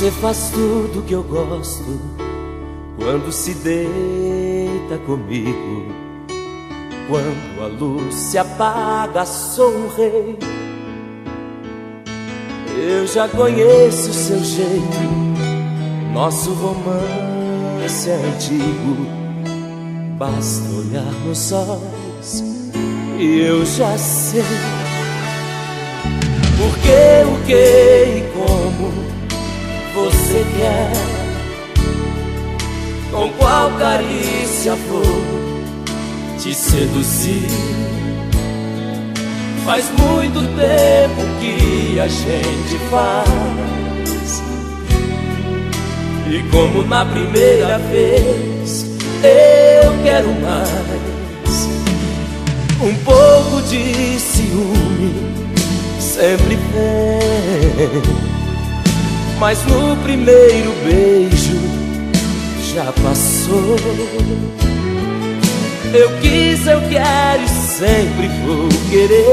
Você faz tudo que eu gosto quando se deita comigo. Quando a luz se apaga, sou um rei. Eu já conheço o seu jeito, nosso romance é antigo. Basta olhar nos olhos e eu já sei. Por que, o que e como você quer? Com qual carícia vou te seduzir? Faz muito tempo que a gente faz. E como na primeira vez, eu quero mais. Um pouco de ciúme sempre vem mas no primeiro beijo já passou. Eu quis, eu quero e sempre vou querer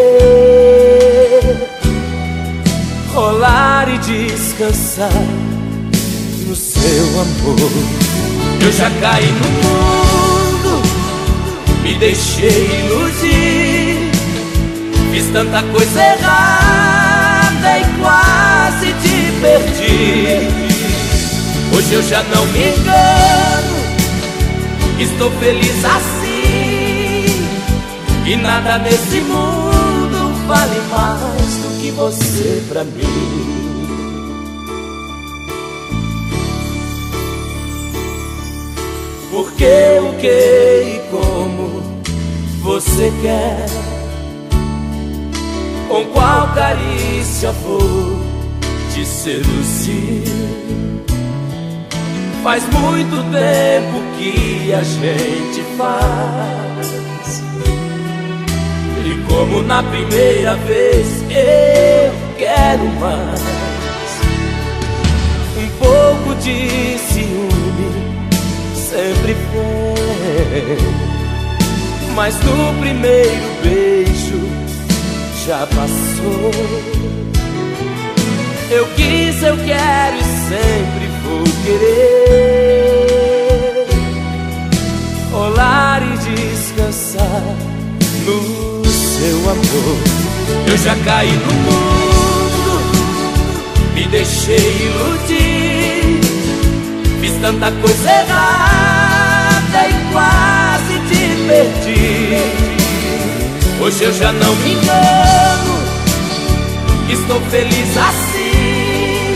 rolar e descansar no seu amor. Eu já caí no mundo, me deixei iludir, fiz tanta coisa errada e quase te perdi. Hoje eu já não me engano, estou feliz assim. E nada nesse mundo vale mais do que você pra mim. Porque o que e como você quer, com qual carícia vou te seduzir. Faz muito tempo que a gente faz. E como na primeira vez, eu quero mais. Um pouco de Mas no primeiro beijo já passou. Eu quis, eu quero e sempre vou querer rolar e descansar no seu amor. Eu já caí no mundo, me deixei iludir, fiz tanta coisa errada Hoje eu já não me engano, estou feliz assim.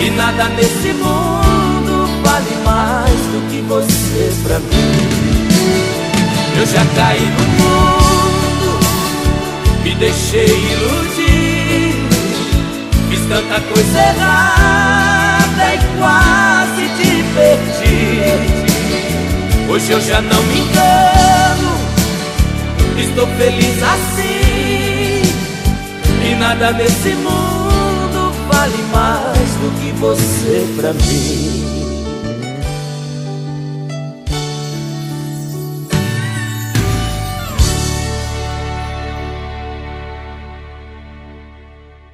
E nada nesse mundo vale mais do que você pra mim. Eu já caí no mundo, me deixei iludir. Fiz tanta coisa errada e quase te perdi. Hoje eu já não me engano, estou feliz assim. E nada nesse mundo vale mais do que você pra mim.